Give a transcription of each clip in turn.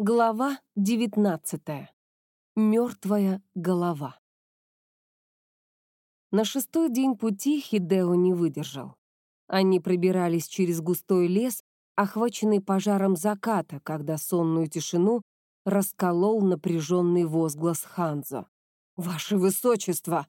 Глава 19. Мертвая голова. На шестой день пути Хидео не выдержал. Они пробирались через густой лес, охваченный пожаром заката, когда сонную тишину расколол напряженный возглас Ханзо. «Ваше Высочество!»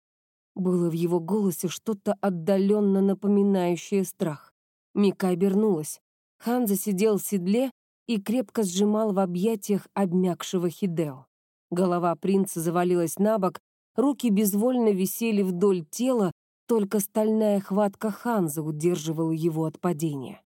Было в его голосе что-то отдаленно напоминающее страх. Мика обернулась. Ханзо сидел в седле и крепко сжимал в объятиях обмякшего Хидео. Голова принца завалилась на бок, руки безвольно висели вдоль тела, только стальная хватка Ханза удерживала его от падения.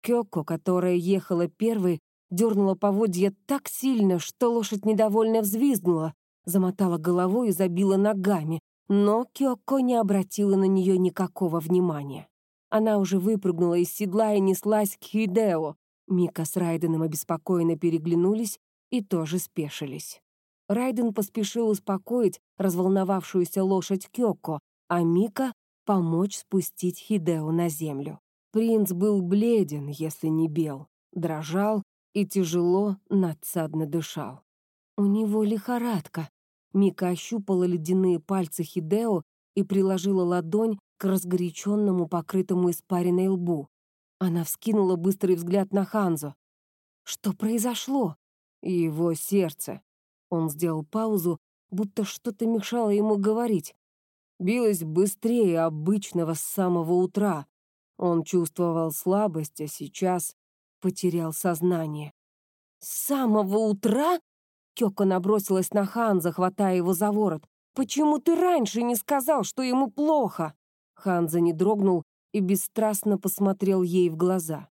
Кёко, которая ехала первой, дернула поводья так сильно, что лошадь недовольно взвизгнула, замотала головой и забила ногами, но Кёко не обратила на нее никакого внимания. Она уже выпрыгнула из седла и неслась к Хидео, Мика с Райденом обеспокоенно переглянулись и тоже спешились. Райден поспешил успокоить разволновавшуюся лошадь Кёко, а Мика — помочь спустить Хидео на землю. Принц был бледен, если не бел, дрожал и тяжело надсадно дышал. У него лихорадка. Мика ощупала ледяные пальцы Хидео и приложила ладонь к разгоряченному, покрытому испаренной лбу. Она вскинула быстрый взгляд на Ханзу. Что произошло? Его сердце. Он сделал паузу, будто что-то мешало ему говорить. Билось быстрее обычного с самого утра. Он чувствовал слабость, а сейчас потерял сознание. «С самого утра?» Кёка набросилась на Ханза, хватая его за ворот. «Почему ты раньше не сказал, что ему плохо?» Ханза не дрогнул и бесстрастно посмотрел ей в глаза.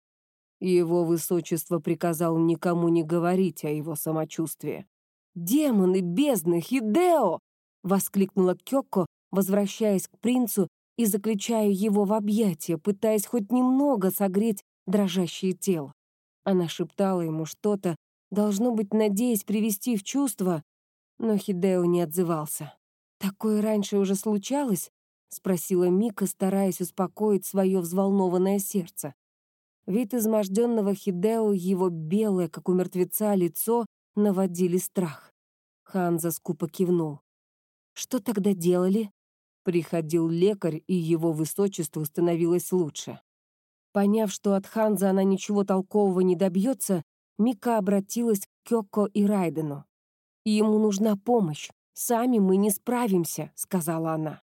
Его высочество приказал никому не говорить о его самочувствии. «Демоны, бездны, Хидео!» — воскликнула Кёко, возвращаясь к принцу и заключая его в объятия, пытаясь хоть немного согреть дрожащее тело. Она шептала ему что-то, должно быть, надеясь привести в чувство, но Хидео не отзывался. Такое раньше уже случалось, — спросила Мика, стараясь успокоить свое взволнованное сердце. Вид изможденного Хидео, его белое, как у мертвеца, лицо наводили страх. Ханза скупо кивнул. «Что тогда делали?» Приходил лекарь, и его высочеству становилось лучше. Поняв, что от Ханза она ничего толкового не добьется, Мика обратилась к Кёко и Райдену. «Ему нужна помощь. Сами мы не справимся», — сказала она.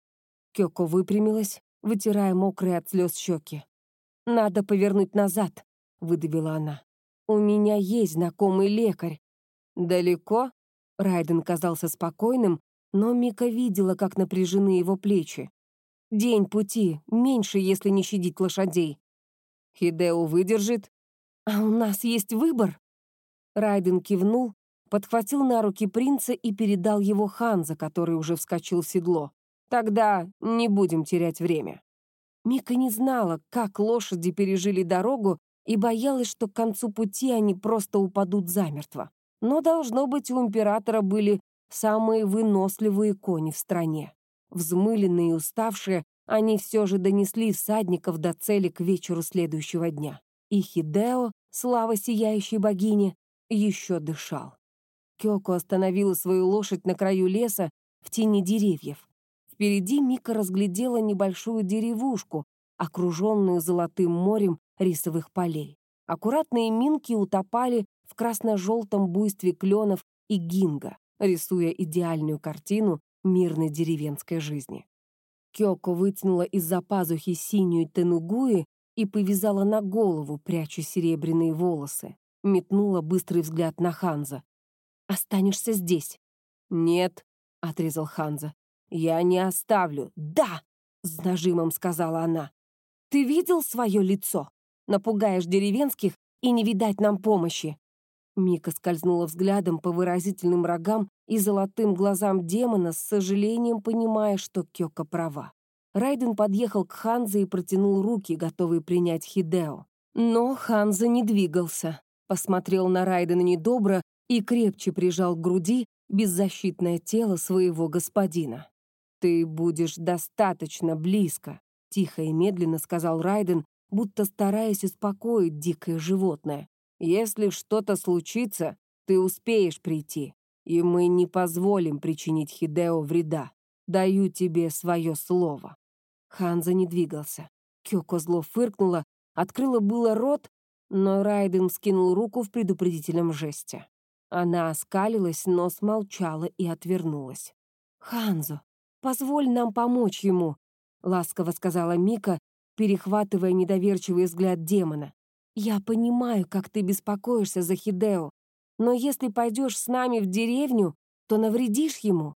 Кёко выпрямилась, вытирая мокрые от слез щеки. «Надо повернуть назад», — выдавила она. «У меня есть знакомый лекарь». «Далеко?» Райден казался спокойным, но Мика видела, как напряжены его плечи. «День пути, меньше, если не щадить лошадей». «Хидео выдержит?» «А у нас есть выбор?» Райден кивнул, подхватил на руки принца и передал его Ханза, который уже вскочил в седло. Тогда не будем терять время». Мика не знала, как лошади пережили дорогу, и боялась, что к концу пути они просто упадут замертво. Но, должно быть, у императора были самые выносливые кони в стране. Взмыленные и уставшие, они все же донесли всадников до цели к вечеру следующего дня. И Хидео, слава сияющей богине, еще дышал. Кёко остановила свою лошадь на краю леса в тени деревьев. Впереди Мика разглядела небольшую деревушку, окруженную золотым морем рисовых полей. Аккуратные минки утопали в красно-желтом буйстве кленов и гинга, рисуя идеальную картину мирной деревенской жизни. Кёко вытянула из-за пазухи синюю тенугуи и повязала на голову, пряча серебряные волосы. Метнула быстрый взгляд на Ханза. «Останешься здесь?» «Нет», — отрезал Ханза. «Я не оставлю». «Да!» — с нажимом сказала она. «Ты видел свое лицо? Напугаешь деревенских, и не видать нам помощи». Мика скользнула взглядом по выразительным рогам и золотым глазам демона, с сожалением понимая, что Кёка права. Райден подъехал к Ханзе и протянул руки, готовый принять Хидео. Но Ханза не двигался, посмотрел на Райдена недобро и крепче прижал к груди беззащитное тело своего господина. «Ты будешь достаточно близко», — тихо и медленно сказал Райден, будто стараясь успокоить дикое животное. «Если что-то случится, Ты успеешь прийти, и мы не позволим причинить Хидео вреда. Даю тебе свое слово». Ханза не двигался. Кёко зло фыркнула, открыла было рот, но Райден скинул руку в предупредительном жесте. Она оскалилась, но смолчала и отвернулась. «Ханзо, позволь нам помочь ему», — ласково сказала Мика, перехватывая недоверчивый взгляд демона. «Я понимаю, как ты беспокоишься за Хидео, но если пойдешь с нами в деревню, то навредишь ему».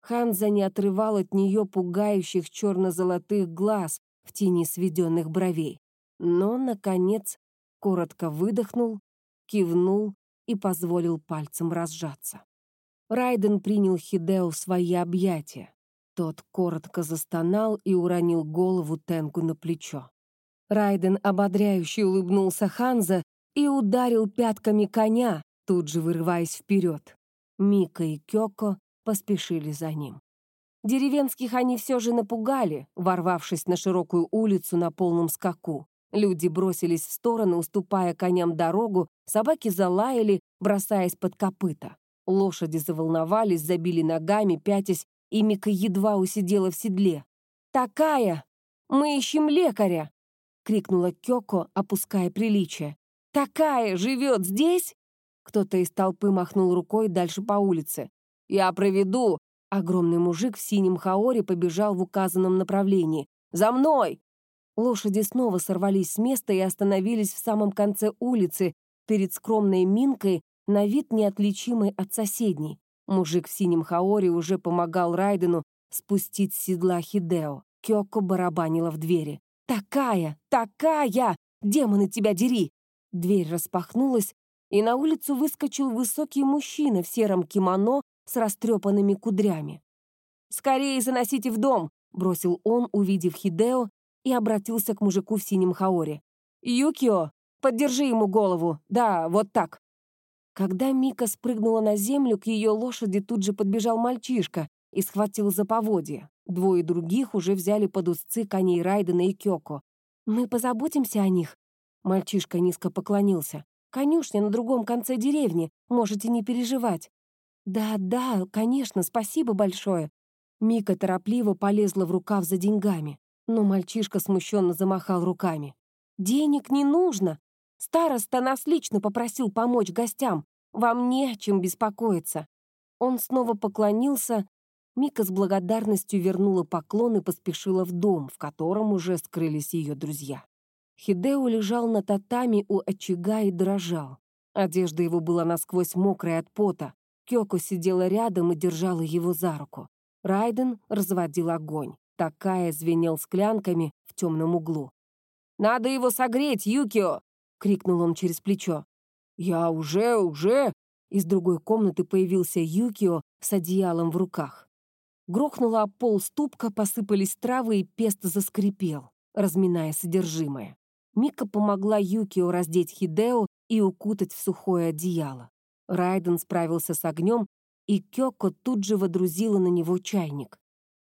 Ханза не отрывал от нее пугающих черно-золотых глаз в тени сведенных бровей. Но, наконец, коротко выдохнул, кивнул и позволил пальцем разжаться. Райден принял Хидео в свои объятия. Тот коротко застонал и уронил голову Тенгу на плечо. Райден ободряюще улыбнулся Ханза и ударил пятками коня, тут же вырываясь вперед. Мика и Кёко поспешили за ним. Деревенских они все же напугали, ворвавшись на широкую улицу на полном скаку. Люди бросились в стороны, уступая коням дорогу, собаки залаяли, бросаясь под копыта. Лошади заволновались, забили ногами, пятясь, и Мика едва усидела в седле. «Такая! Мы ищем лекаря!» — крикнула Кёко, опуская приличие. «Такая живет здесь?» Кто-то из толпы махнул рукой дальше по улице. «Я проведу!» Огромный мужик в синем хаоре побежал в указанном направлении. «За мной!» Лошади снова сорвались с места и остановились в самом конце улицы, перед скромной минкой, на вид неотличимой от соседней. Мужик в синем хаоре уже помогал Райдену спустить с седла Хидео. Кёко барабанила в двери. «Такая! Такая! Демоны тебя дери!» Дверь распахнулась, и на улицу выскочил высокий мужчина в сером кимоно с растрепанными кудрями. «Скорее заносите в дом!» — бросил он, увидев Хидео, и обратился к мужику в синем хаоре. «Юкио, поддержи ему голову. Да, вот так». Когда Мика спрыгнула на землю, к ее лошади тут же подбежал мальчишка и схватил за поводья. Двое других уже взяли под узцы коней Райдена и Кёко. «Мы позаботимся о них». Мальчишка низко поклонился. «Конюшня на другом конце деревни, можете не переживать». «Да, да, конечно, спасибо большое». Мика торопливо полезла в рукав за деньгами. Но мальчишка смущенно замахал руками. «Денег не нужно. Староста нас лично попросил помочь гостям. Вам не о чем беспокоиться». Он снова поклонился. Мика с благодарностью вернула поклон и поспешила в дом, в котором уже скрылись ее друзья. Хидео лежал на татами у очага и дрожал. Одежда его была насквозь мокрая от пота. Кёко сидела рядом и держала его за руку. Райден разводил огонь. Такая звенел склянками в темном углу. «Надо его согреть, Юкио!» — крикнул он через плечо. «Я уже, уже!» Из другой комнаты появился Юкио с одеялом в руках. Грохнула об пол ступка, посыпались травы, и пест заскрипел, разминая содержимое. Мика помогла Юкио раздеть Хидео и укутать в сухое одеяло. Райден справился с огнем, и Кёко тут же водрузила на него чайник.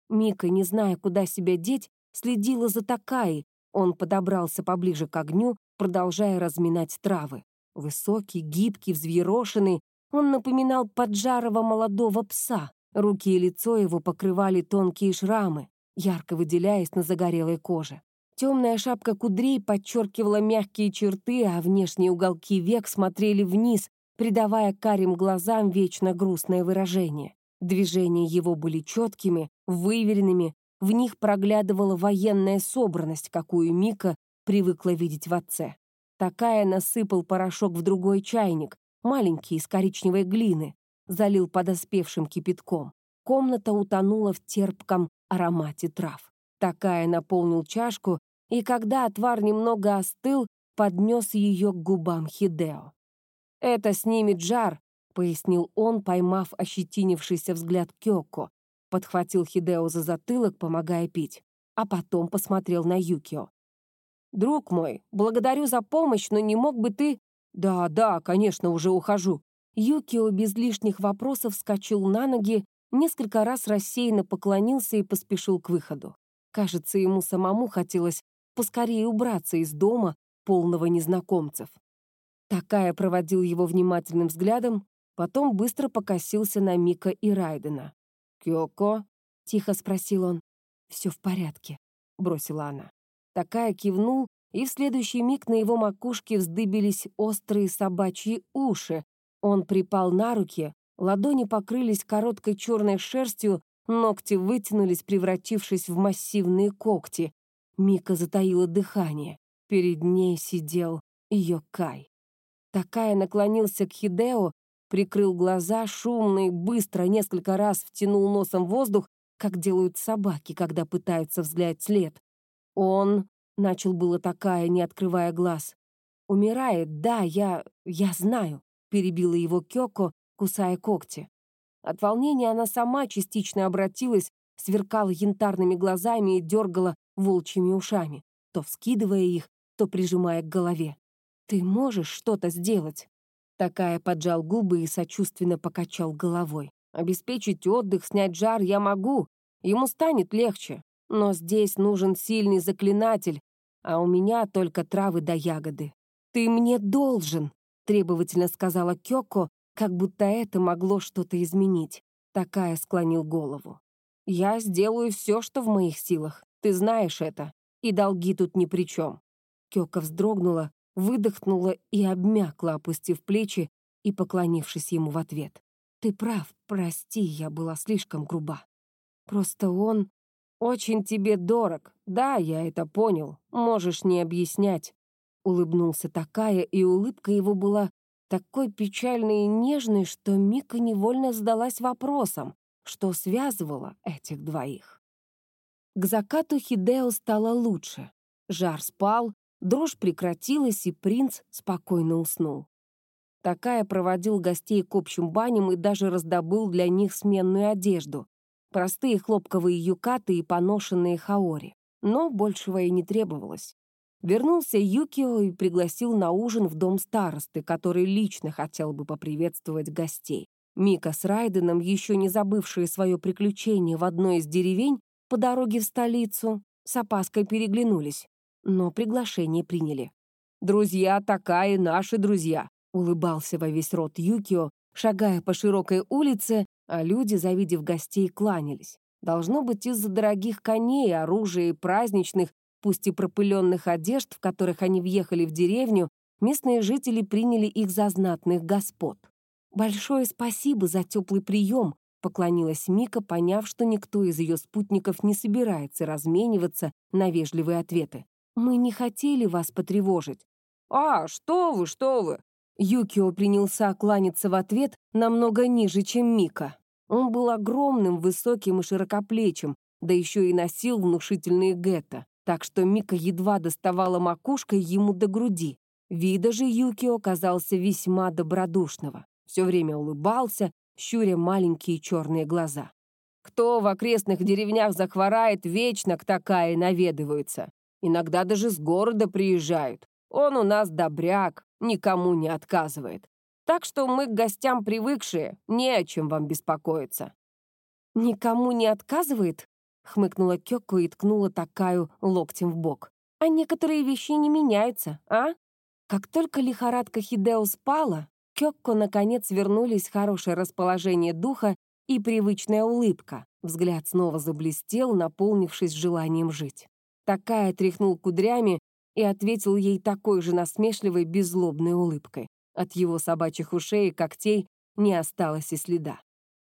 Мика, не зная, куда себя деть, следила за Такаей. Он подобрался поближе к огню, продолжая разминать травы. Высокий, гибкий, взъерошенный, он напоминал поджарого молодого пса. Руки и лицо его покрывали тонкие шрамы, ярко выделяясь на загорелой коже. Темная шапка кудрей подчеркивала мягкие черты, а внешние уголки век смотрели вниз, придавая карим глазам вечно грустное выражение. Движения его были четкими, выверенными, в них проглядывала военная собранность, какую Мика привыкла видеть в отце. Такая насыпал порошок в другой чайник, маленький, из коричневой глины, залил подоспевшим кипятком. Комната утонула в терпком аромате трав. Такая наполнил чашку, и когда отвар немного остыл, поднес ее к губам Хидео. «Это снимет жар», — пояснил он, поймав ощетинившийся взгляд Кёко. Подхватил Хидео за затылок, помогая пить. А потом посмотрел на Юкио. «Друг мой, благодарю за помощь, но не мог бы ты...» «Да, да, конечно, уже ухожу». Юкио без лишних вопросов вскочил на ноги, несколько раз рассеянно поклонился и поспешил к выходу. Кажется, ему самому хотелось поскорее убраться из дома, полного незнакомцев. Такая проводил его внимательным взглядом, Потом быстро покосился на Мика и Райдена. «Кёко?» — тихо спросил он. «Все в порядке», — бросила она. Такая кивнул, и в следующий миг на его макушке вздыбились острые собачьи уши. Он припал на руки, ладони покрылись короткой черной шерстью, ногти вытянулись, превратившись в массивные когти. Мика затаила дыхание. Перед ней сидел ее Кай. Такая наклонился к Хидео, прикрыл глаза, шумно и быстро несколько раз втянул носом воздух, как делают собаки, когда пытаются взглянуть след. Он, начал было такая, не открывая глаз. «Умирает, да, я... я знаю», — перебила его Кёко, кусая когти. От волнения она сама частично обратилась, сверкала янтарными глазами и дергала волчьими ушами, то вскидывая их, то прижимая к голове. «Ты можешь что-то сделать?» Такая поджал губы и сочувственно покачал головой. «Обеспечить отдых, снять жар я могу. Ему станет легче. Но здесь нужен сильный заклинатель, а у меня только травы да ягоды. Ты мне должен!» — требовательно сказала Кёко, как будто это могло что-то изменить. Такая склонил голову. «Я сделаю все, что в моих силах. Ты знаешь это. И долги тут ни при чем». Кёка вздрогнула, выдохнула и обмякла, опустив плечи и поклонившись ему в ответ. «Ты прав, прости, я была слишком груба. Просто он очень тебе дорог. Да, я это понял. Можешь не объяснять». Улыбнулся такая, и улыбка его была такой печальной и нежной, что Мика невольно задалась вопросом, что связывало этих двоих. К закату Хидео стало лучше. Жар спал, Дрожь прекратилась, и принц спокойно уснул. Такая проводил гостей к общим баням и даже раздобыл для них сменную одежду. Простые хлопковые юкаты и поношенные хаори. Но большего и не требовалось. Вернулся Юкио и пригласил на ужин в дом старосты, который лично хотел бы поприветствовать гостей. Мика с Райденом, еще не забывшие свое приключение в одной из деревень по дороге в столицу, с опаской переглянулись но приглашение приняли. «Друзья такая наши друзья», — улыбался во весь рот Юкио, шагая по широкой улице, а люди, завидев гостей, кланялись. Должно быть из-за дорогих коней, оружия и праздничных, пусть и пропыленных одежд, в которых они въехали в деревню, местные жители приняли их за знатных господ. «Большое спасибо за теплый прием», — поклонилась Мика, поняв, что никто из ее спутников не собирается размениваться на вежливые ответы. «Мы не хотели вас потревожить». «А, что вы, что вы!» Юкио принялся кланяться в ответ намного ниже, чем Мика. Он был огромным, высоким и широкоплечим, да еще и носил внушительные гетто, так что Мика едва доставала макушкой ему до груди. Вида же Юкио казался весьма добродушного. Все время улыбался, щуря маленькие черные глаза. Кто в окрестных деревнях захворает, вечно к такая наведываются. Иногда даже с города приезжают. Он у нас добряк, никому не отказывает. Так что мы к гостям привыкшие, не о чем вам беспокоиться». «Никому не отказывает?» — хмыкнула Кёко и ткнула такую локтем в бок. «А некоторые вещи не меняются, а?» Как только лихорадка Хидео спала, Кёкко наконец вернулись хорошее расположение духа и привычная улыбка. Взгляд снова заблестел, наполнившись желанием жить. Такая тряхнул кудрями и ответил ей такой же насмешливой, беззлобной улыбкой. От его собачьих ушей и когтей не осталось и следа.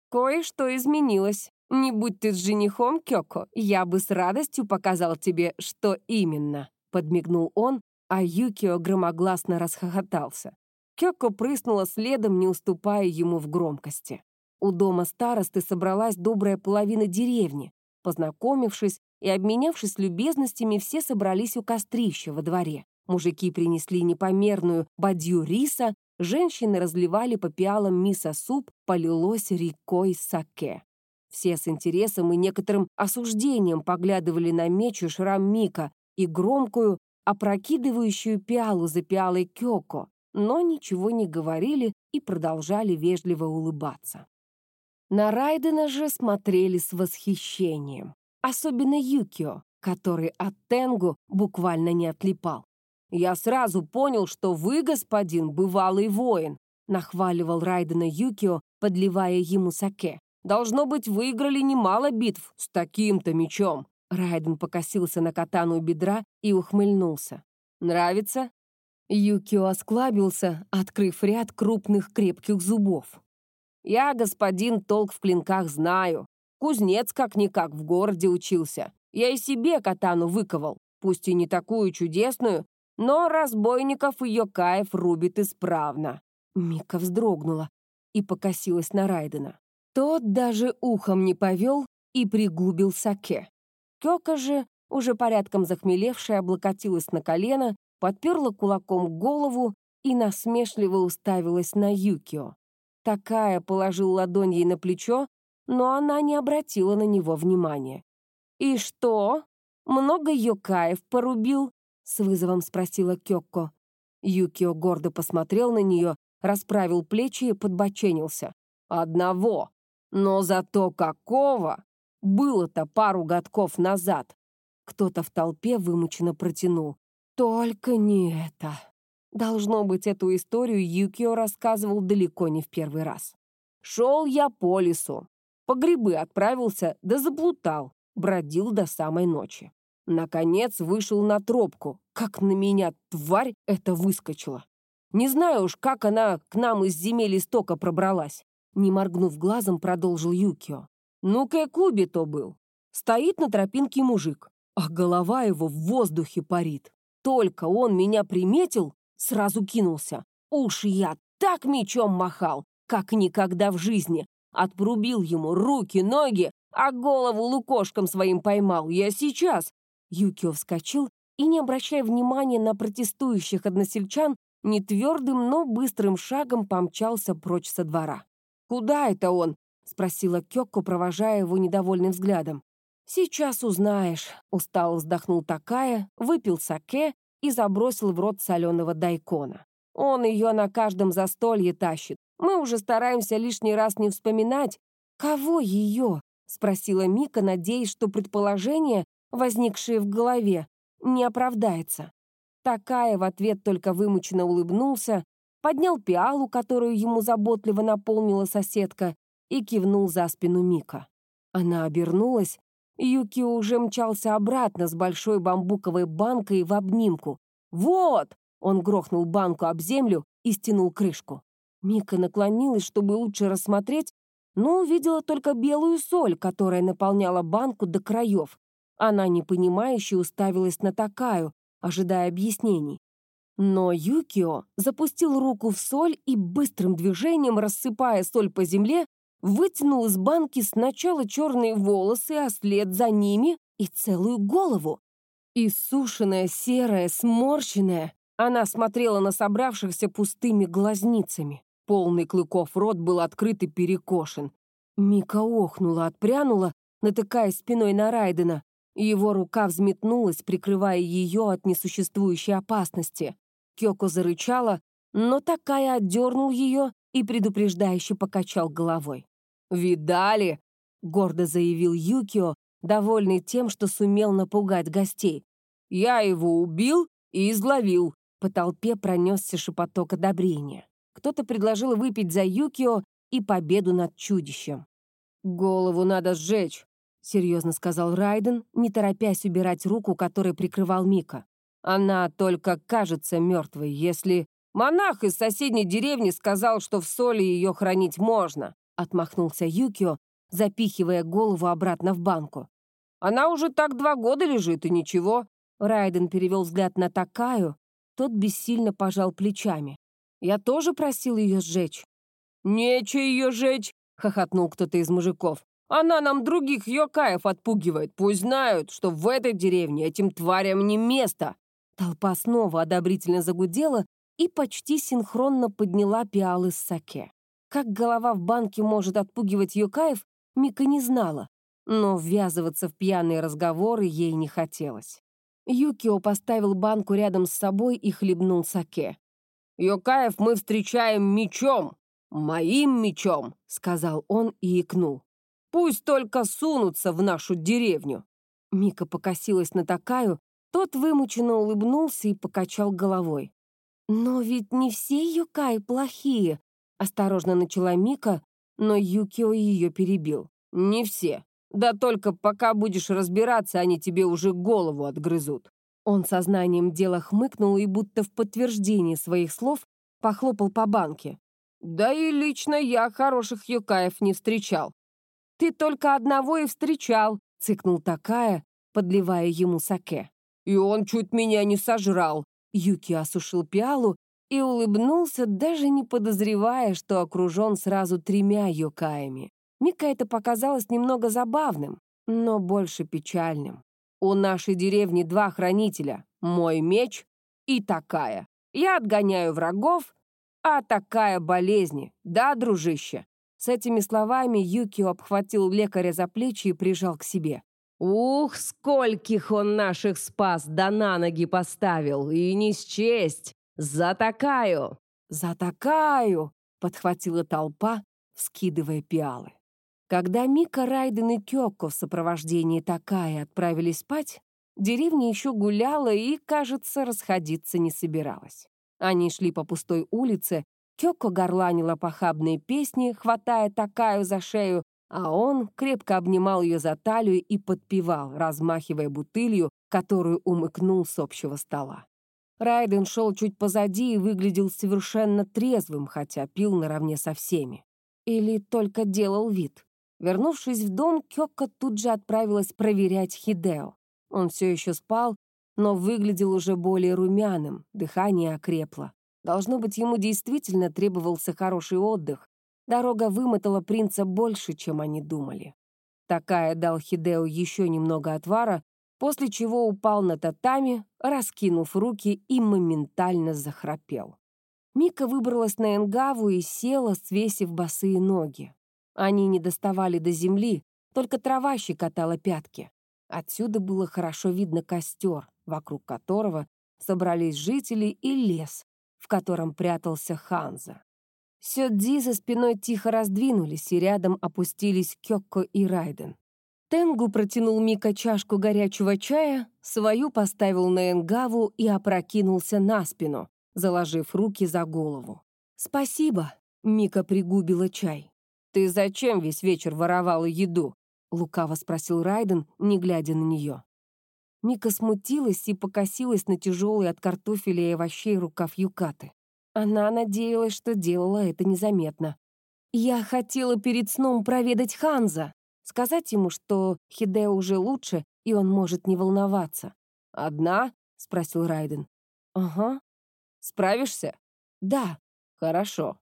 «Кое-что изменилось. Не будь ты с женихом, Кёко, я бы с радостью показал тебе, что именно», — подмигнул он, а Юкио громогласно расхохотался. Кёко прыснула следом, не уступая ему в громкости. У дома старосты собралась добрая половина деревни. Познакомившись, и, обменявшись любезностями, все собрались у кострища во дворе. Мужики принесли непомерную бадью риса, женщины разливали по пиалам мисо-суп, полилось рекой саке. Все с интересом и некоторым осуждением поглядывали на меч и шрам Мика и громкую, опрокидывающую пиалу за пиалой Кёко, но ничего не говорили и продолжали вежливо улыбаться. На Райдена же смотрели с восхищением особенно Юкио, который от Тенгу буквально не отлипал. «Я сразу понял, что вы, господин, бывалый воин. — нахваливал Райдена Юкио, подливая ему саке. «Должно быть, выиграли немало битв с таким-то мечом». Райден покосился на катану бедра и ухмыльнулся. «Нравится?» Юкио осклабился, открыв ряд крупных крепких зубов. «Я, господин, толк в клинках знаю. Кузнец как-никак в городе учился. Я и себе катану выковал, пусть и не такую чудесную, но разбойников ее кайф рубит исправно». Мика вздрогнула и покосилась на Райдена. Тот даже ухом не повел и пригубил саке. Кёка же, уже порядком захмелевшая, облокотилась на колено подперла кулаком голову и насмешливо уставилась на Юкио. Такая положил ладонь ей на плечо, но она не обратила на него внимания. «И что? Много Йокаев порубил?» — с вызовом спросила Кёкко. Юкио гордо посмотрел на нее, расправил плечи и подбоченился. «Одного. Но зато какого! Было-то пару годков назад!» Кто-то в толпе вымученно протянул. Только не это. Должно быть, эту историю Юкио рассказывал далеко не в первый раз. Шел я по лесу. По грибы отправился, да заплутал. Бродил до самой ночи. Наконец вышел на тропку. Как на меня тварь это выскочила. Не знаю уж, как она к нам из земель истока пробралась. Не моргнув глазом, продолжил Юкио. Ну-ка, Куби то был. Стоит на тропинке мужик, а голова его в воздухе парит только он меня приметил, сразу кинулся. Уж я так мечом махал, как никогда в жизни. Отпрубил ему руки, ноги, а голову лукошком своим поймал. Я сейчас. Юкио вскочил и, не обращая внимания на протестующих односельчан, нетвердым, но быстрым шагом помчался прочь со двора. «Куда это он?» — спросила Кёкко, провожая его недовольным взглядом. «Сейчас узнаешь», — устало вздохнул такая, выпил саке и забросил в рот соленого дайкона. Он ее на каждом застолье тащит. Мы уже стараемся лишний раз не вспоминать. «Кого ее?» — спросила Мика, надеясь, что предположение, возникшее в голове, не оправдается. Такая в ответ только вымученно улыбнулся, поднял пиалу, которую ему заботливо наполнила соседка, и кивнул за спину Мика. Она обернулась Юки уже мчался обратно с большой бамбуковой банкой в обнимку. «Вот!» — он грохнул банку об землю и стянул крышку. Мика наклонилась, чтобы лучше рассмотреть, но увидела только белую соль, которая наполняла банку до краев. Она непонимающе уставилась на такаю, ожидая объяснений. Но Юкио запустил руку в соль и быстрым движением, рассыпая соль по земле, вытянул из банки сначала черные волосы, а след за ними и целую голову. Иссушенная, серая, сморщенная, она смотрела на собравшихся пустыми глазницами. Полный клыков рот был открыт и перекошен. Мика охнула, отпрянула, натыкаясь спиной на Райдена. Его рука взметнулась, прикрывая ее от несуществующей опасности. Кёко зарычала, но такая отдернул ее и предупреждающе покачал головой. «Видали?» — гордо заявил Юкио, довольный тем, что сумел напугать гостей. «Я его убил и изловил». По толпе пронесся шепоток одобрения. Кто-то предложил выпить за Юкио и победу над чудищем. «Голову надо сжечь», — серьезно сказал Райден, не торопясь убирать руку, которой прикрывал Мика. «Она только кажется мертвой, если...» Монах из соседней деревни сказал, что в соли ее хранить можно. Отмахнулся Юкио, запихивая голову обратно в банку. Она уже так два года лежит, и ничего. Райден перевел взгляд на Такаю. Тот бессильно пожал плечами. Я тоже просил ее сжечь. «Нече ее жечь!» — хохотнул кто-то из мужиков. «Она нам других йокаев отпугивает. Пусть знают, что в этой деревне этим тварям не место!» Толпа снова одобрительно загудела, и почти синхронно подняла пиалы с саке. Как голова в банке может отпугивать Юкаев, Мика не знала, но ввязываться в пьяные разговоры ей не хотелось. Юкио поставил банку рядом с собой и хлебнул саке. «Юкаев мы встречаем мечом, моим мечом», — сказал он и икнул. «Пусть только сунутся в нашу деревню». Мика покосилась на Такаю, тот вымученно улыбнулся и покачал головой. «Но ведь не все Юкаи плохие», Осторожно начала Мика, но Юкио ее перебил. «Не все. Да только пока будешь разбираться, они тебе уже голову отгрызут». Он сознанием дела хмыкнул и будто в подтверждение своих слов похлопал по банке. «Да и лично я хороших юкаев не встречал». «Ты только одного и встречал», — цыкнул такая, подливая ему саке. «И он чуть меня не сожрал». Юки осушил пиалу и улыбнулся, даже не подозревая, что окружен сразу тремя юкаями. Мика это показалось немного забавным, но больше печальным. «У нашей деревни два хранителя. Мой меч и такая. Я отгоняю врагов, а такая болезни. Да, дружище?» С этими словами Юкио обхватил лекаря за плечи и прижал к себе. «Ух, скольких он наших спас, да на ноги поставил, и не счесть! За такаю!» «За такаю!» — подхватила толпа, вскидывая пиалы. Когда Мика, Райден и Кёко в сопровождении Такая отправились спать, деревня еще гуляла и, кажется, расходиться не собиралась. Они шли по пустой улице, Кёко горланила похабные песни, хватая Такаю за шею, а он крепко обнимал ее за талию и подпевал, размахивая бутылью, которую умыкнул с общего стола. Райден шел чуть позади и выглядел совершенно трезвым, хотя пил наравне со всеми. Или только делал вид. Вернувшись в дом, Кёка тут же отправилась проверять Хидео. Он все еще спал, но выглядел уже более румяным, дыхание окрепло. Должно быть, ему действительно требовался хороший отдых. Дорога вымотала принца больше, чем они думали. Такая дал Хидео еще немного отвара, после чего упал на татами, раскинув руки и моментально захрапел. Мика выбралась на Энгаву и села, свесив босые ноги. Они не доставали до земли, только трава щекотала пятки. Отсюда было хорошо видно костер, вокруг которого собрались жители и лес, в котором прятался Ханза. Сёдзи за спиной тихо раздвинулись, и рядом опустились Кёкко и Райден. Тенгу протянул Мика чашку горячего чая, свою поставил на Энгаву и опрокинулся на спину, заложив руки за голову. «Спасибо», — Мика пригубила чай. «Ты зачем весь вечер воровала еду?» — лукаво спросил Райден, не глядя на нее. Мика смутилась и покосилась на тяжелый от картофеля и овощей рукав юкаты. Она надеялась, что делала это незаметно. «Я хотела перед сном проведать Ханза, сказать ему, что Хидео уже лучше, и он может не волноваться». «Одна?» — спросил Райден. «Ага». «Справишься?» «Да». «Хорошо».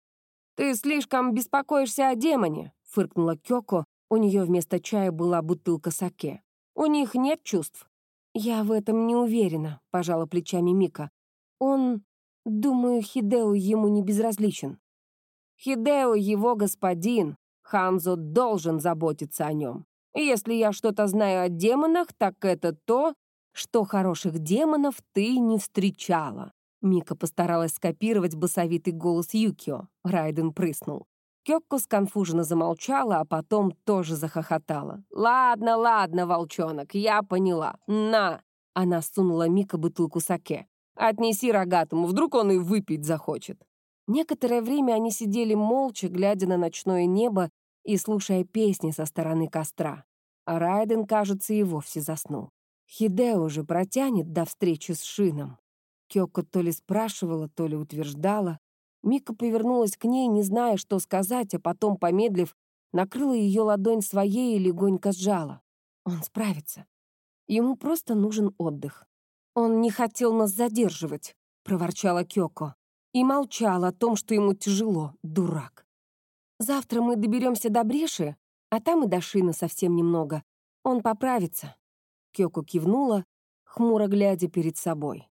«Ты слишком беспокоишься о демоне», — фыркнула Кёко. У нее вместо чая была бутылка саке. «У них нет чувств». «Я в этом не уверена», — пожала плечами Мика. «Он... Думаю, Хидео ему не безразличен». «Хидео его господин. Ханзо должен заботиться о нем. Если я что-то знаю о демонах, так это то, что хороших демонов ты не встречала. Мика постаралась скопировать басовитый голос Юкио. Райден прыснул. Кёкко сконфуженно замолчала, а потом тоже захохотала. «Ладно, ладно, волчонок, я поняла. На!» Она сунула Мика бутылку саке. «Отнеси рогатому, вдруг он и выпить захочет». Некоторое время они сидели молча, глядя на ночное небо и слушая песни со стороны костра. А Райден, кажется, и вовсе заснул. Хидео же протянет до встречи с Шином. Кёко то ли спрашивала, то ли утверждала. Мика повернулась к ней, не зная, что сказать, а потом, помедлив, накрыла ее ладонь своей и легонько сжала. Он справится. Ему просто нужен отдых. Он не хотел нас задерживать, проворчала Кёко. И молчал о том, что ему тяжело, дурак. Завтра мы доберемся до Бреши, а там и до Шина совсем немного. Он поправится. Кёко кивнула, хмуро глядя перед собой.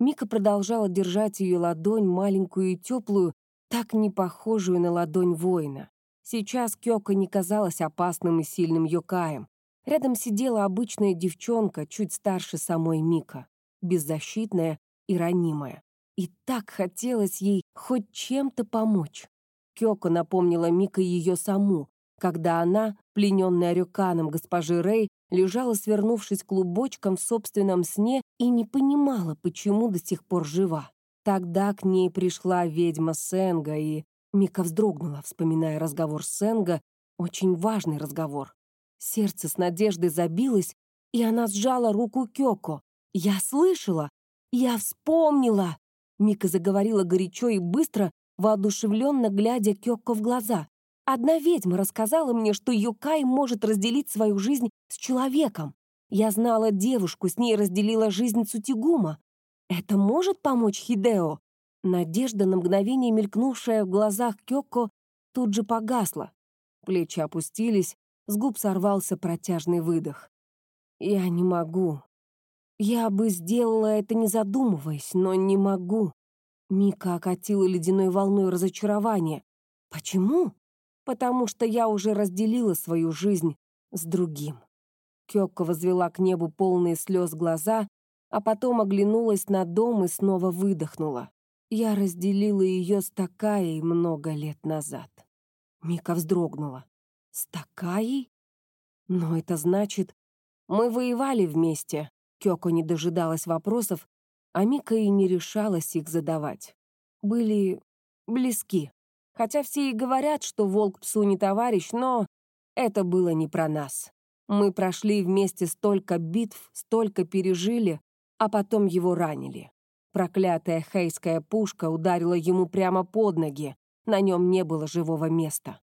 Мика продолжала держать ее ладонь, маленькую и теплую, так не похожую на ладонь воина. Сейчас Кёка не казалась опасным и сильным Йокаем. Рядом сидела обычная девчонка, чуть старше самой Мика, беззащитная и ранимая. И так хотелось ей хоть чем-то помочь. Кёко напомнила Мика ее саму, когда она, плененная рюканом госпожи Рэй, лежала, свернувшись клубочком в собственном сне и не понимала, почему до сих пор жива. Тогда к ней пришла ведьма Сенга и... Мика вздрогнула, вспоминая разговор с Сенго, очень важный разговор. Сердце с надеждой забилось, и она сжала руку Кёко. «Я слышала! Я вспомнила!» Мика заговорила горячо и быстро, воодушевленно глядя Кёко в глаза. «Одна ведьма рассказала мне, что Юкай может разделить свою жизнь с человеком. Я знала девушку, с ней разделила жизнь Цутигума. Это может помочь Хидео?» Надежда, на мгновение мелькнувшая в глазах Кёко, тут же погасла. Плечи опустились, с губ сорвался протяжный выдох. «Я не могу. Я бы сделала это, не задумываясь, но не могу». Мика окатила ледяной волной разочарования. «Почему?» «Потому что я уже разделила свою жизнь с другим». Кёкко возвела к небу полные слез глаза, а потом оглянулась на дом и снова выдохнула. Я разделила ее с Такаей много лет назад. Мика вздрогнула. С Такаей? Но это значит, мы воевали вместе. Кёко не дожидалась вопросов, а Мика и не решалась их задавать. Были близки. Хотя все и говорят, что волк псу не товарищ, но это было не про нас. Мы прошли вместе столько битв, столько пережили, а потом его ранили. Проклятая хейская пушка ударила ему прямо под ноги, на нем не было живого места.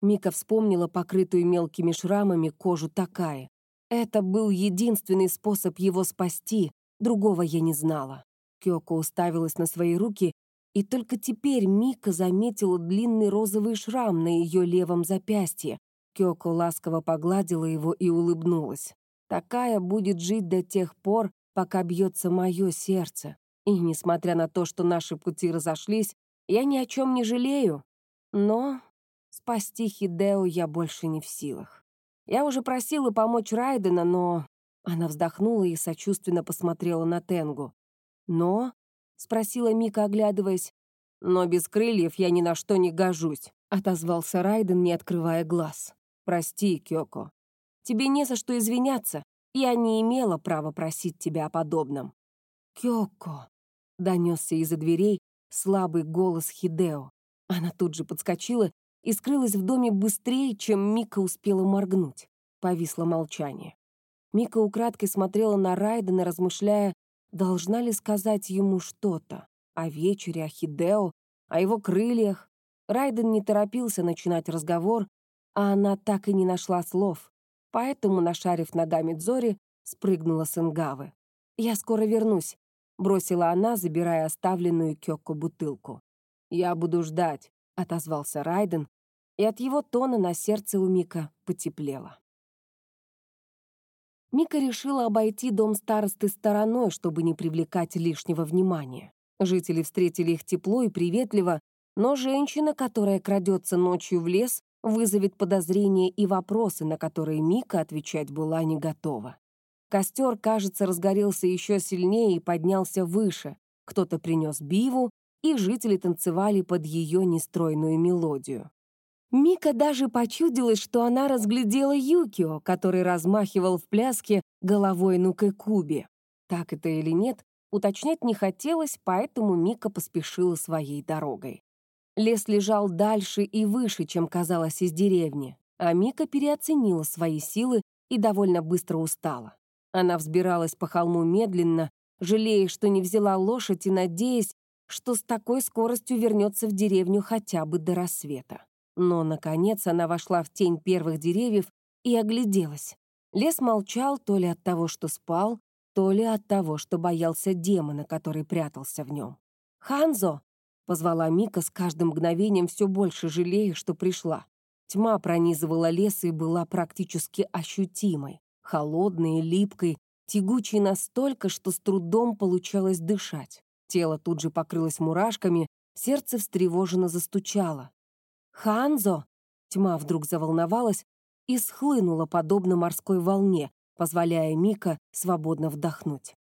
Мика вспомнила покрытую мелкими шрамами кожу Такая. Это был единственный способ его спасти, другого я не знала. Кёко уставилась на свои руки, и только теперь Мика заметила длинный розовый шрам на ее левом запястье. Кёко ласково погладила его и улыбнулась. Такая будет жить до тех пор, пока бьется мое сердце. И несмотря на то, что наши пути разошлись, я ни о чем не жалею. Но спасти Хидео я больше не в силах. Я уже просила помочь Райдена, но... Она вздохнула и сочувственно посмотрела на Тенгу. «Но?» — спросила Мика, оглядываясь. «Но без крыльев я ни на что не гожусь», — отозвался Райден, не открывая глаз. «Прости, Кёко. Тебе не за что извиняться. Я не имела права просить тебя о подобном». «Кёко», — донесся из-за дверей слабый голос Хидео. Она тут же подскочила и скрылась в доме быстрее, чем Мика успела моргнуть. Повисло молчание. Мика украдкой смотрела на Райдена, размышляя, должна ли сказать ему что-то. О вечере, о Хидео, о его крыльях. Райден не торопился начинать разговор, а она так и не нашла слов. Поэтому, нашарив ногами Дзори, спрыгнула с Ингавы. «Я скоро вернусь», — бросила она, забирая оставленную Кёкко бутылку. «Я буду ждать», — отозвался Райден, и от его тона на сердце у Мика потеплело. Мика решила обойти дом старосты стороной, чтобы не привлекать лишнего внимания. Жители встретили их тепло и приветливо, но женщина, которая крадется ночью в лес, вызовет подозрения и вопросы, на которые Мика отвечать была не готова. Костер, кажется, разгорелся еще сильнее и поднялся выше. Кто-то принес биву, и жители танцевали под ее нестройную мелодию. Мика даже почудилась, что она разглядела Юкио, который размахивал в пляске головой Нукэ Куби. Так это или нет, уточнять не хотелось, поэтому Мика поспешила своей дорогой. Лес лежал дальше и выше, чем казалось из деревни, а Мика переоценила свои силы и довольно быстро устала. Она взбиралась по холму медленно, жалея, что не взяла лошадь и надеясь, что с такой скоростью вернется в деревню хотя бы до рассвета. Но, наконец, она вошла в тень первых деревьев и огляделась. Лес молчал то ли от того, что спал, то ли от того, что боялся демона, который прятался в нем. «Ханзо!» — позвала Мика с каждым мгновением все больше жалея, что пришла. Тьма пронизывала лес и была практически ощутимой холодной липкой, тягучей настолько, что с трудом получалось дышать. Тело тут же покрылось мурашками, сердце встревоженно застучало. «Ханзо!» Тьма вдруг заволновалась и схлынула подобно морской волне, позволяя Мика свободно вдохнуть.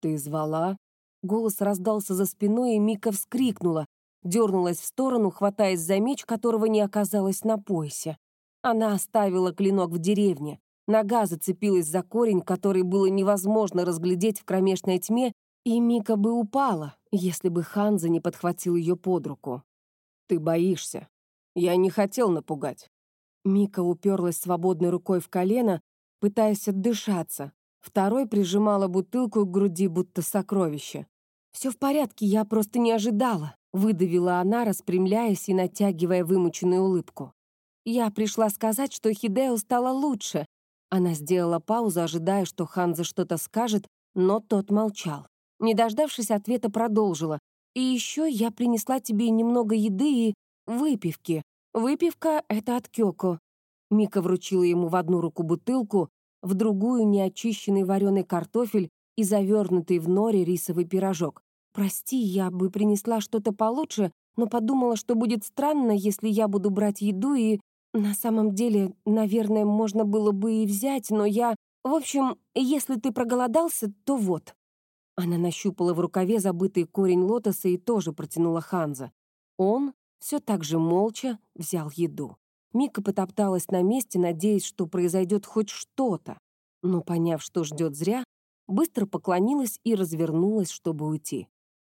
«Ты звала?» Голос раздался за спиной, и Мика вскрикнула, дернулась в сторону, хватаясь за меч, которого не оказалось на поясе. Она оставила клинок в деревне. Нога зацепилась за корень, который было невозможно разглядеть в кромешной тьме, и Мика бы упала, если бы Ханза не подхватил ее под руку. Ты боишься. Я не хотел напугать. Мика уперлась свободной рукой в колено, пытаясь отдышаться. Второй прижимала бутылку к груди, будто сокровище. «Все в порядке, я просто не ожидала», — выдавила она, распрямляясь и натягивая вымученную улыбку. «Я пришла сказать, что Хидео стало лучше». Она сделала паузу, ожидая, что Ханза что-то скажет, но тот молчал. Не дождавшись ответа, продолжила. «И еще я принесла тебе немного еды и выпивки. Выпивка — это от Кёко». Мика вручила ему в одну руку бутылку, в другую неочищенный вареный картофель и завернутый в норе рисовый пирожок. «Прости, я бы принесла что-то получше, но подумала, что будет странно, если я буду брать еду, и на самом деле, наверное, можно было бы и взять, но я... В общем, если ты проголодался, то вот». Она нащупала в рукаве забытый корень лотоса и тоже протянула Ханза. Он все так же молча взял еду. Мика потопталась на месте, надеясь, что произойдет хоть что-то, но, поняв, что ждет зря, быстро поклонилась и развернулась, чтобы уйти.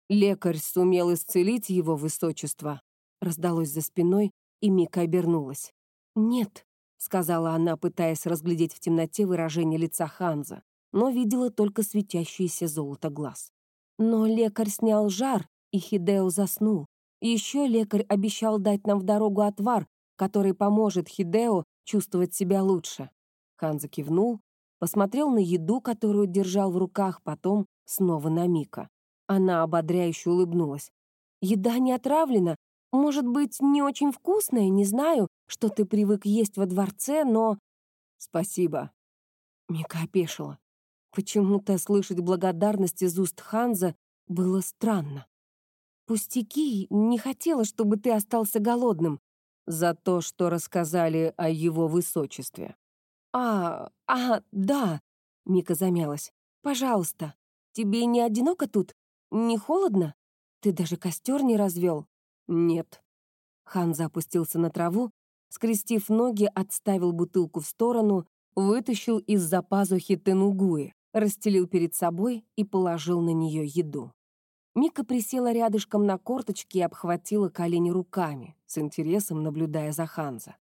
«Лекарь сумел исцелить его высочество», раздалось за спиной, и Мика обернулась. «Нет», — сказала она, пытаясь разглядеть в темноте выражение лица Ханза, но видела только светящиеся золото глаз. Но лекарь снял жар, и Хидео заснул. Еще лекарь обещал дать нам в дорогу отвар, который поможет Хидео чувствовать себя лучше. Хан закивнул, посмотрел на еду, которую держал в руках, потом снова на Мика. Она ободряюще улыбнулась. «Еда не отравлена. Может быть, не очень вкусная, не знаю, что ты привык есть во дворце, но...» «Спасибо». Мика опешила. Почему-то слышать благодарность из уст Ханза было странно. «Пустяки, не хотела, чтобы ты остался голодным за то, что рассказали о его высочестве. «А, а, да», — Мика замялась. «Пожалуйста, тебе не одиноко тут? Не холодно? Ты даже костер не развел?» «Нет». Хан запустился на траву, скрестив ноги, отставил бутылку в сторону, вытащил из-за пазухи тенугуи, расстелил перед собой и положил на нее еду. Мика присела рядышком на корточки и обхватила колени руками, с интересом наблюдая за Ханза.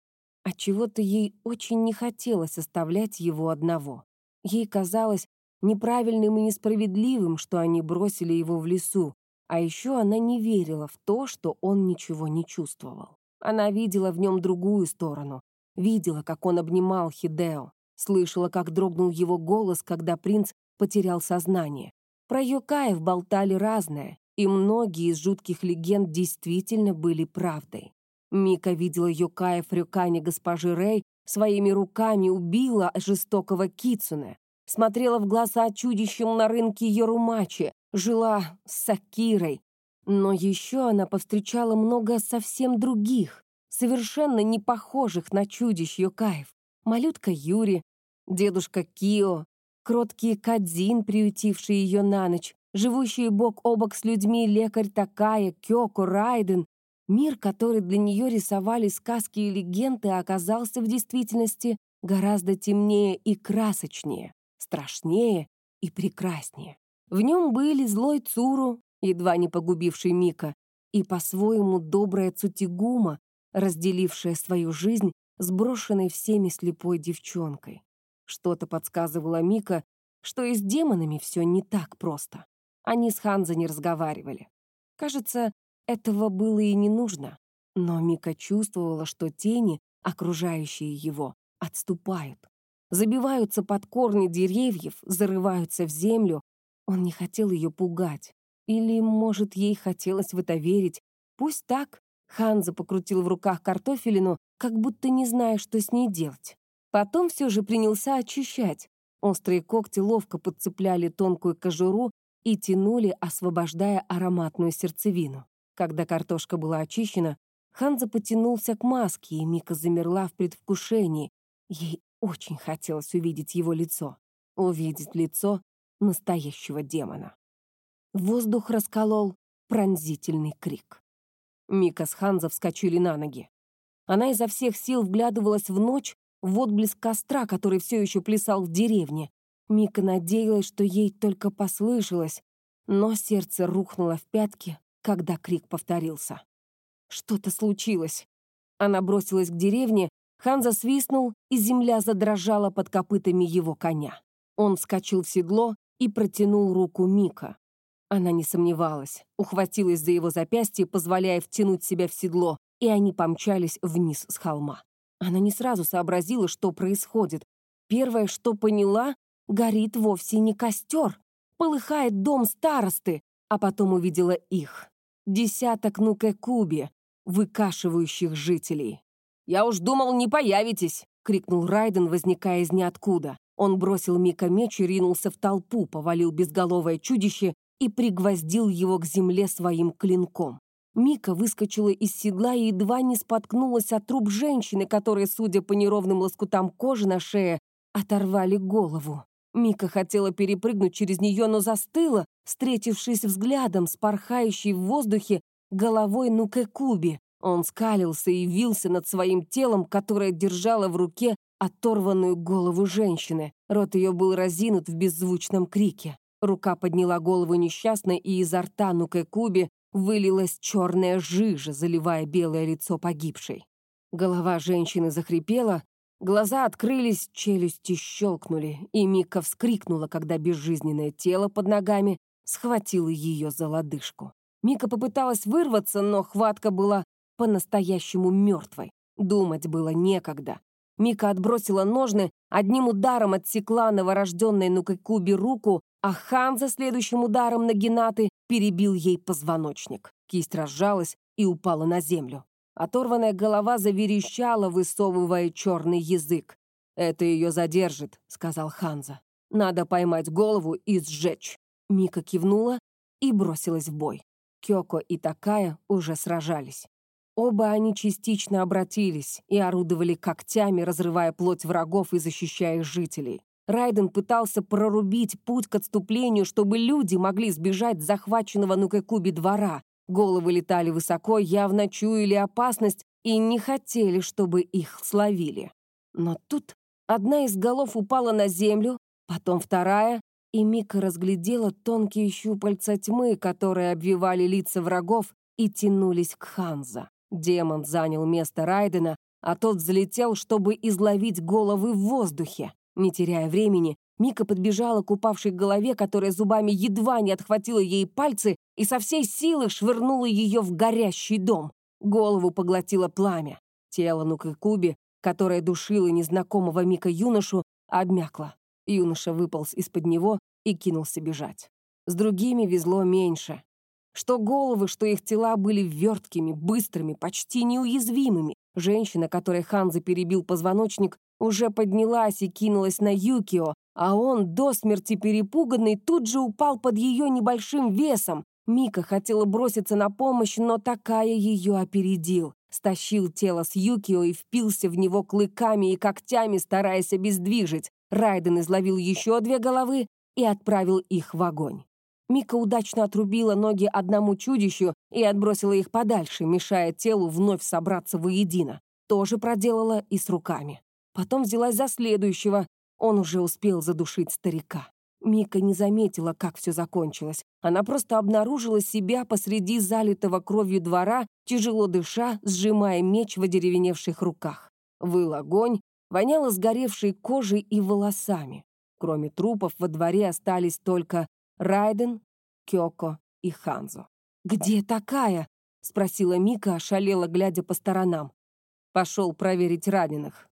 Отчего-то ей очень не хотелось оставлять его одного. Ей казалось неправильным и несправедливым, что они бросили его в лесу, а еще она не верила в то, что он ничего не чувствовал. Она видела в нем другую сторону, видела, как он обнимал Хидео, слышала, как дрогнул его голос, когда принц потерял сознание. Про Йокаев болтали разное, и многие из жутких легенд действительно были правдой. Мика видела Йокаев Рюкани госпожи Рэй, своими руками убила жестокого Кицуне, смотрела в глаза чудищем на рынке Ярумачи, жила с Сакирой. Но еще она повстречала много совсем других, совершенно не похожих на чудищ Йокаев. Малютка Юри, дедушка Кио, Кроткий Кадзин, приютивший ее на ночь, живущие бок о бок с людьми лекарь Такая, Кёко, Райден. Мир, который для нее рисовали сказки и легенды, оказался в действительности гораздо темнее и красочнее, страшнее и прекраснее. В нем были злой Цуру, едва не погубивший Мика, и по-своему добрая Цутигума, разделившая свою жизнь с брошенной всеми слепой девчонкой. Что-то подсказывало Мика, что и с демонами все не так просто. Они с Ханзо не разговаривали. Кажется, этого было и не нужно. Но Мика чувствовала, что тени, окружающие его, отступают. Забиваются под корни деревьев, зарываются в землю. Он не хотел ее пугать. Или, может, ей хотелось в это верить. Пусть так. Ханза покрутил в руках картофелину, как будто не зная, что с ней делать. Потом все же принялся очищать. Острые когти ловко подцепляли тонкую кожуру и тянули, освобождая ароматную сердцевину. Когда картошка была очищена, Ханза потянулся к маске, и Мика замерла в предвкушении. Ей очень хотелось увидеть его лицо. Увидеть лицо настоящего демона. Воздух расколол пронзительный крик. Мика с Ханза вскочили на ноги. Она изо всех сил вглядывалась в ночь, в отблеск костра, который все еще плясал в деревне. Мика надеялась, что ей только послышалось, но сердце рухнуло в пятки, когда крик повторился. Что-то случилось. Она бросилась к деревне, Ханза свистнул, и земля задрожала под копытами его коня. Он вскочил в седло и протянул руку Мика. Она не сомневалась, ухватилась за его запястье, позволяя втянуть себя в седло, и они помчались вниз с холма. Она не сразу сообразила, что происходит. Первое, что поняла, горит вовсе не костер. Полыхает дом старосты, а потом увидела их. Десяток нукэ-куби, выкашивающих жителей. «Я уж думал, не появитесь!» — крикнул Райден, возникая из ниоткуда. Он бросил Мика меч и ринулся в толпу, повалил безголовое чудище и пригвоздил его к земле своим клинком. Мика выскочила из седла и едва не споткнулась от труп женщины, которой, судя по неровным лоскутам кожи на шее, оторвали голову. Мика хотела перепрыгнуть через нее, но застыла, встретившись взглядом с порхающей в воздухе головой Нукекуби. Он скалился и вился над своим телом, которое держало в руке оторванную голову женщины. Рот ее был разинут в беззвучном крике. Рука подняла голову несчастной, и изо рта Нукекуби вылилась черная жижа, заливая белое лицо погибшей. Голова женщины захрипела, глаза открылись, челюсти щелкнули, и Мика вскрикнула, когда безжизненное тело под ногами схватило ее за лодыжку. Мика попыталась вырваться, но хватка была по-настоящему мертвой. Думать было некогда. Мика отбросила ножны, одним ударом отсекла новорожденной Нукакуби руку, а хан за следующим ударом на Геннаты перебил ей позвоночник. Кисть разжалась и упала на землю. Оторванная голова заверещала, высовывая черный язык. «Это ее задержит», — сказал Ханза. «Надо поймать голову и сжечь». Мика кивнула и бросилась в бой. Кёко и Такая уже сражались. Оба они частично обратились и орудовали когтями, разрывая плоть врагов и защищая жителей. Райден пытался прорубить путь к отступлению, чтобы люди могли сбежать с захваченного Нукекуби двора. Головы летали высоко, явно чуяли опасность и не хотели, чтобы их словили. Но тут одна из голов упала на землю, потом вторая, и Мика разглядела тонкие щупальца тьмы, которые обвивали лица врагов и тянулись к Ханза. Демон занял место Райдена, а тот взлетел, чтобы изловить головы в воздухе. Не теряя времени, Мика подбежала к упавшей голове, которая зубами едва не отхватила ей пальцы и со всей силы швырнула ее в горящий дом. Голову поглотило пламя. Тело Нукакуби, которое душило незнакомого Мика юношу, обмякло. Юноша выполз из-под него и кинулся бежать. С другими везло меньше. Что головы, что их тела были верткими, быстрыми, почти неуязвимыми. Женщина, которой Ханза перебил позвоночник, уже поднялась и кинулась на Юкио, а он, до смерти перепуганный, тут же упал под ее небольшим весом. Мика хотела броситься на помощь, но такая ее опередил. Стащил тело с Юкио и впился в него клыками и когтями, стараясь обездвижить. Райден изловил еще две головы и отправил их в огонь. Мика удачно отрубила ноги одному чудищу и отбросила их подальше, мешая телу вновь собраться воедино. Тоже проделала и с руками. Потом взялась за следующего. Он уже успел задушить старика. Мика не заметила, как все закончилось. Она просто обнаружила себя посреди залитого кровью двора, тяжело дыша, сжимая меч в одеревеневших руках. Выл огонь, воняло сгоревшей кожей и волосами. Кроме трупов во дворе остались только Райден, Кёко и Ханзо. «Где такая?» — спросила Мика, ошалела, глядя по сторонам. Пошел проверить раненых.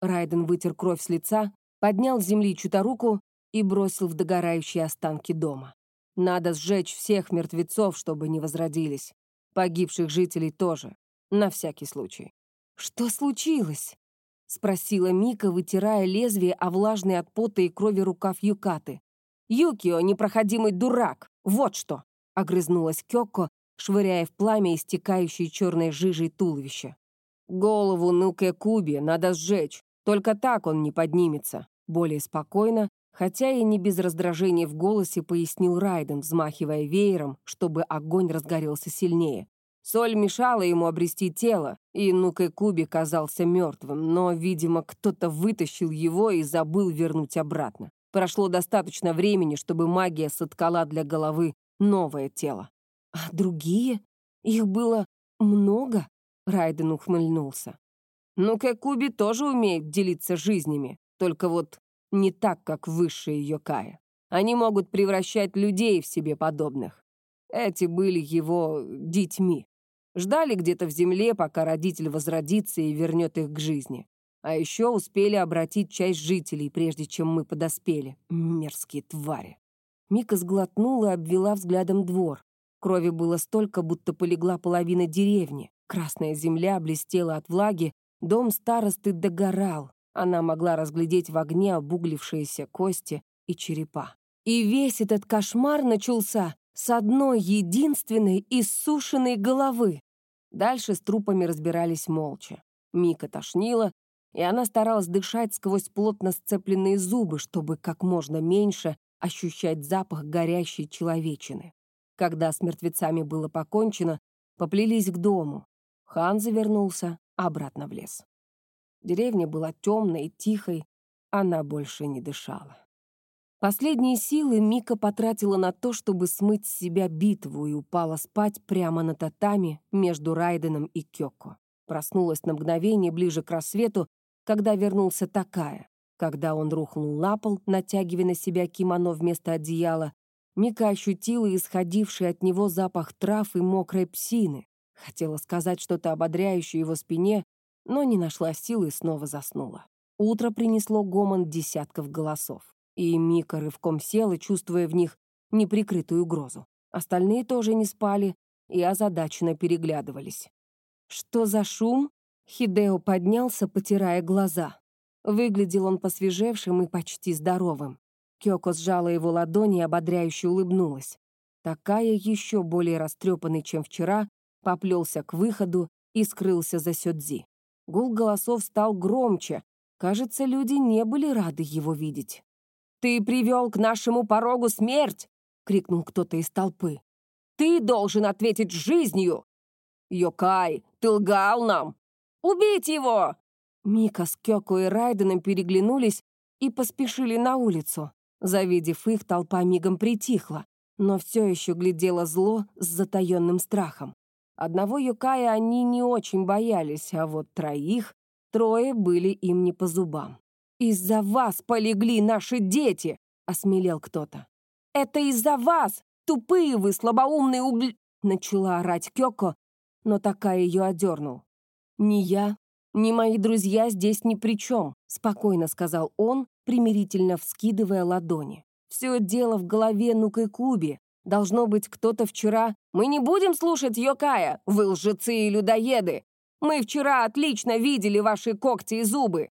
Райден вытер кровь с лица, поднял с земли чуторуку и бросил в догорающие останки дома. Надо сжечь всех мертвецов, чтобы не возродились. Погибших жителей тоже, на всякий случай. «Что случилось?» — спросила Мика, вытирая лезвие о влажный от пота и крови рукав Юкаты. «Юкио — непроходимый дурак! Вот что!» — огрызнулась Кёко, швыряя в пламя истекающей черной жижей туловище. «Голову Нуке Куби надо сжечь, только так он не поднимется», более спокойно, хотя и не без раздражения в голосе, пояснил Райден, взмахивая веером, чтобы огонь разгорелся сильнее. Соль мешала ему обрести тело, и Нуке Куби казался мертвым, но, видимо, кто-то вытащил его и забыл вернуть обратно. Прошло достаточно времени, чтобы магия соткала для головы новое тело. А другие? Их было «Много?» — Райден ухмыльнулся. «Ну, Кэкуби тоже умеет делиться жизнями, только вот не так, как высшие Йокая. Они могут превращать людей в себе подобных. Эти были его детьми. Ждали где-то в земле, пока родитель возродится и вернет их к жизни. А еще успели обратить часть жителей, прежде чем мы подоспели. Мерзкие твари. Мика сглотнула и обвела взглядом двор. Крови было столько, будто полегла половина деревни. Красная земля блестела от влаги, дом старосты догорал. Она могла разглядеть в огне обуглившиеся кости и черепа. И весь этот кошмар начался с одной единственной иссушенной головы. Дальше с трупами разбирались молча. Мика тошнила, и она старалась дышать сквозь плотно сцепленные зубы, чтобы как можно меньше ощущать запах горящей человечины. Когда с мертвецами было покончено, поплелись к дому. Хан завернулся обратно в лес. Деревня была темной и тихой, она больше не дышала. Последние силы Мика потратила на то, чтобы смыть с себя битву и упала спать прямо на татами между Райденом и Кёко. Проснулась на мгновение ближе к рассвету, когда вернулся такая. Когда он рухнул на пол, натягивая на себя кимоно вместо одеяла, Мика ощутила исходивший от него запах трав и мокрой псины. Хотела сказать что-то ободряющее его спине, но не нашла силы и снова заснула. Утро принесло гомон десятков голосов и Мика рывком села, чувствуя в них неприкрытую угрозу. Остальные тоже не спали и озадаченно переглядывались. «Что за шум?» Хидео поднялся, потирая глаза. Выглядел он посвежевшим и почти здоровым. Кёко сжала его ладони и ободряюще улыбнулась. Такая еще более растрепанный, чем вчера, поплелся к выходу и скрылся за Сёдзи. Гул голосов стал громче. Кажется, люди не были рады его видеть. «Ты привел к нашему порогу смерть!» — крикнул кто-то из толпы. «Ты должен ответить жизнью!» «Йокай, ты лгал нам! Убить его!» Мика с Кёко и Райденом переглянулись и поспешили на улицу. Завидев их, толпа мигом притихла, но все еще глядела зло с затаенным страхом. Одного Юкая они не очень боялись, а вот троих, трое были им не по зубам. «Из-за вас полегли наши дети!» — осмелел кто-то. «Это из-за вас! Тупые вы, слабоумные убл...» Начала орать Кёко, но такая ее одернул. «Ни я, ни мои друзья здесь ни при чем», — спокойно сказал он, примирительно вскидывая ладони. «Все дело в голове Нук и Куби. Должно быть, кто-то вчера... Мы не будем слушать Йокая, вы лжецы и людоеды! Мы вчера отлично видели ваши когти и зубы.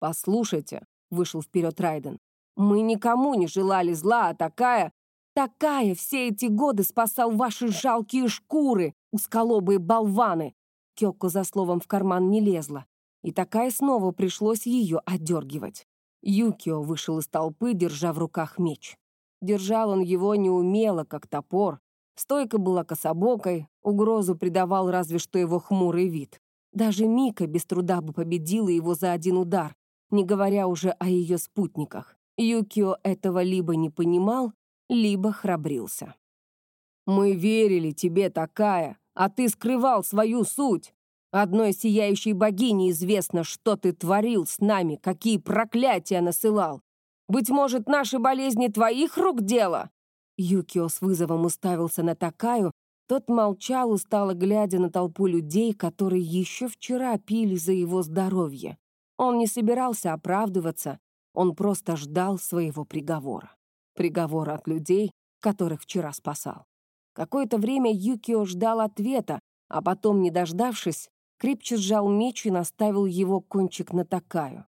«Послушайте», — вышел вперед Райден, «мы никому не желали зла, а такая...» «Такая все эти годы спасал ваши жалкие шкуры, усколобые болваны!» Кёко за словом в карман не лезла, и такая снова пришлось ее отдергивать. Юкио вышел из толпы, держа в руках меч. Держал он его неумело, как топор. Стойка была кособокой, угрозу придавал разве что его хмурый вид. Даже Мика без труда бы победила его за один удар, не говоря уже о ее спутниках. Юкио этого либо не понимал, либо храбрился. «Мы верили тебе такая, а ты скрывал свою суть. Одной сияющей богине известно, что ты творил с нами, какие проклятия насылал. Быть может, наши болезни твоих рук дело?» Юкио с вызовом уставился на Такаю, тот молчал, устало глядя на толпу людей, которые еще вчера пили за его здоровье. Он не собирался оправдываться, он просто ждал своего приговора. Приговора от людей, которых вчера спасал. Какое-то время Юкио ждал ответа, а потом, не дождавшись, крепче сжал меч и наставил его кончик на такаю.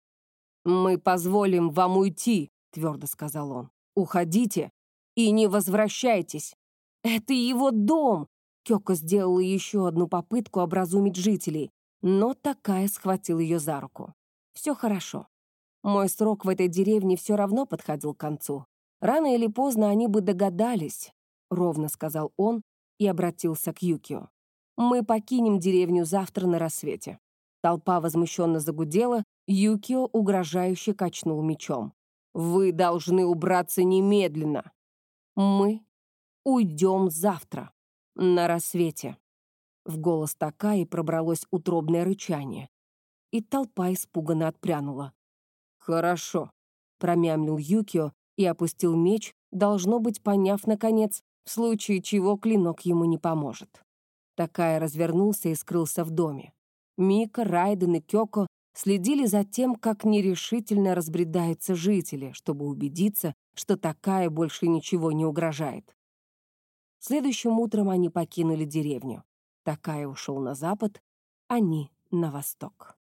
«Мы позволим вам уйти», — твердо сказал он. «Уходите и не возвращайтесь. Это его дом!» Кёко сделала еще одну попытку образумить жителей, но такая схватил ее за руку. Все хорошо. Мой срок в этой деревне все равно подходил к концу. Рано или поздно они бы догадались, — ровно сказал он и обратился к Юкио. «Мы покинем деревню завтра на рассвете». Толпа возмущенно загудела, Юкио угрожающе качнул мечом. «Вы должны убраться немедленно!» «Мы уйдем завтра, на рассвете». В голос Такаи пробралось утробное рычание. И толпа испуганно отпрянула. «Хорошо», — промямлил Юкио и опустил меч, должно быть, поняв, наконец, в случае чего клинок ему не поможет. Такая развернулся и скрылся в доме. Мика, Райден и Кёко следили за тем, как нерешительно разбредаются жители, чтобы убедиться, что такая больше ничего не угрожает. Следующим утром они покинули деревню. Такая ушел на запад, они — на восток.